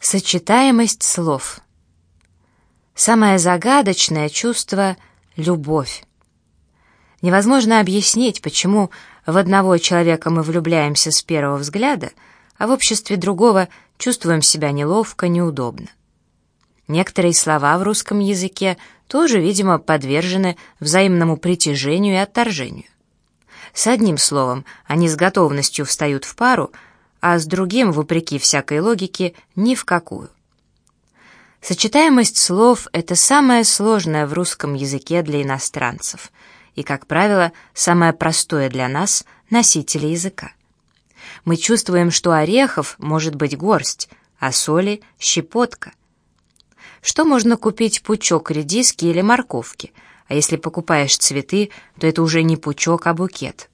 Сочетаемость слов. Самое загадочное чувство — любовь. Невозможно объяснить, почему в одного человека мы влюбляемся с первого взгляда, а в обществе другого чувствуем себя неловко, неудобно. Некоторые слова в русском языке тоже, видимо, подвержены взаимному притяжению и отторжению. С одним словом, они с готовностью встают в пару — а с другим, вопреки всякой логике, ни в какую. Сочетаемость слов — это самое сложное в русском языке для иностранцев и, как правило, самое простое для нас, носителей языка. Мы чувствуем, что орехов может быть горсть, а соли — щепотка. Что можно купить пучок редиски или морковки, а если покупаешь цветы, то это уже не пучок, а букет.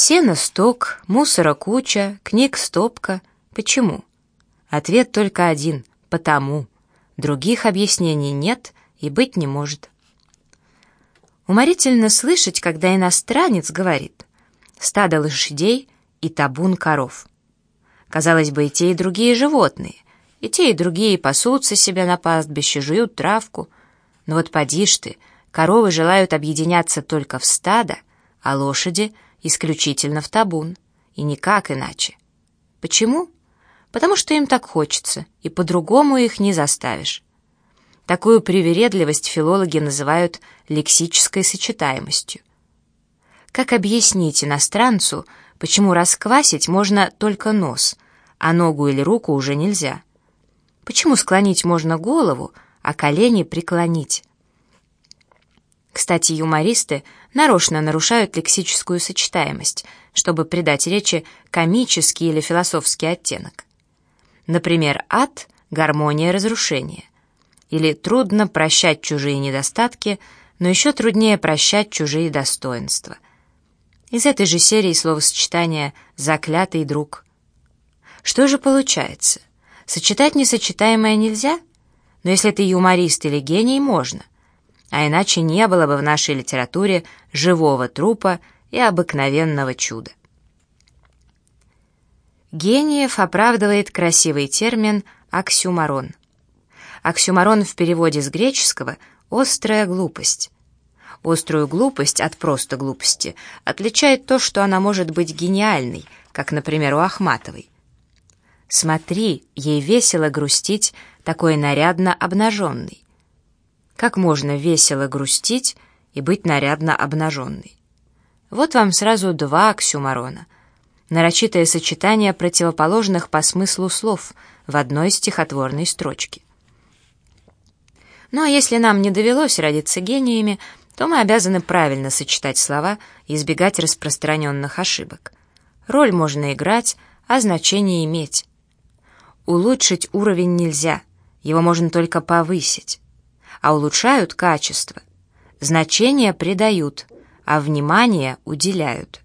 Сено сток, мусора куча, книг стопка. Почему? Ответ только один — потому. Других объяснений нет и быть не может. Уморительно слышать, когда иностранец говорит «стадо лошадей и табун коров». Казалось бы, и те, и другие животные, и те, и другие пасутся себя на пастбище, жуют травку. Но вот поди ж ты, коровы желают объединяться только в стадо, а лошади — исключительно в табун, и никак иначе. Почему? Потому что им так хочется, и по-другому их не заставишь. Такую привередливость филологи называют лексической сочетаемостью. Как объяснить иностранцу, почему расквасить можно только нос, а ногу или руку уже нельзя? Почему склонить можно голову, а колени преклонить? Кстати, юмористы нарочно нарушают лексическую сочетаемость, чтобы придать речи комический или философский оттенок. Например, ад — гармония разрушения. Или трудно прощать чужие недостатки, но еще труднее прощать чужие достоинства. Из этой же серии словосочетания «заклятый друг». Что же получается? Сочетать несочетаемое нельзя? Но если ты юморист или гений, можно — а иначе не было бы в нашей литературе живого трупа и обыкновенного чуда. Гениев оправдывает красивый термин «оксюмарон». Оксюмарон в переводе с греческого «острая глупость». Острую глупость от просто глупости отличает то, что она может быть гениальной, как, например, у Ахматовой. Смотри, ей весело грустить, такой нарядно обнаженный. Как можно весело грустить и быть нарядно обнаженной? Вот вам сразу два оксюмарона. Нарочитое сочетание противоположных по смыслу слов в одной стихотворной строчке. Ну а если нам не довелось родиться гениями, то мы обязаны правильно сочетать слова и избегать распространенных ошибок. Роль можно играть, а значение иметь. Улучшить уровень нельзя, его можно только повысить а улучшают качество. Значение придают, а внимание уделяют.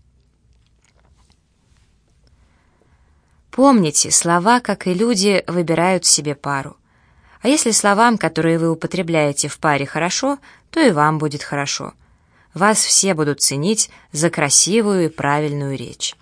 Помните, слова, как и люди, выбирают себе пару. А если словам, которые вы употребляете в паре, хорошо, то и вам будет хорошо. Вас все будут ценить за красивую и правильную речь.